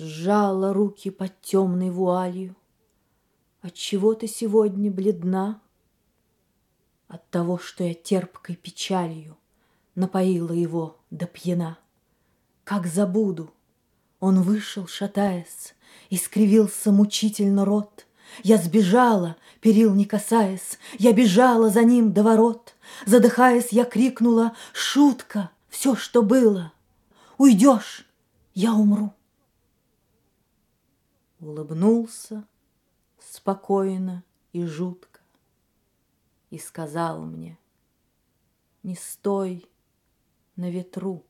Сжала руки под темной вуалью. Отчего ты сегодня бледна? От того, что я терпкой печалью Напоила его до пьяна. Как забуду, он вышел, шатаясь, И скривился мучительно рот. Я сбежала, перил не касаясь, Я бежала за ним до ворот. Задыхаясь, я крикнула «Шутка! Все, что было! Уйдешь, я умру!» Улыбнулся спокойно и жутко И сказал мне «Не стой на ветру!»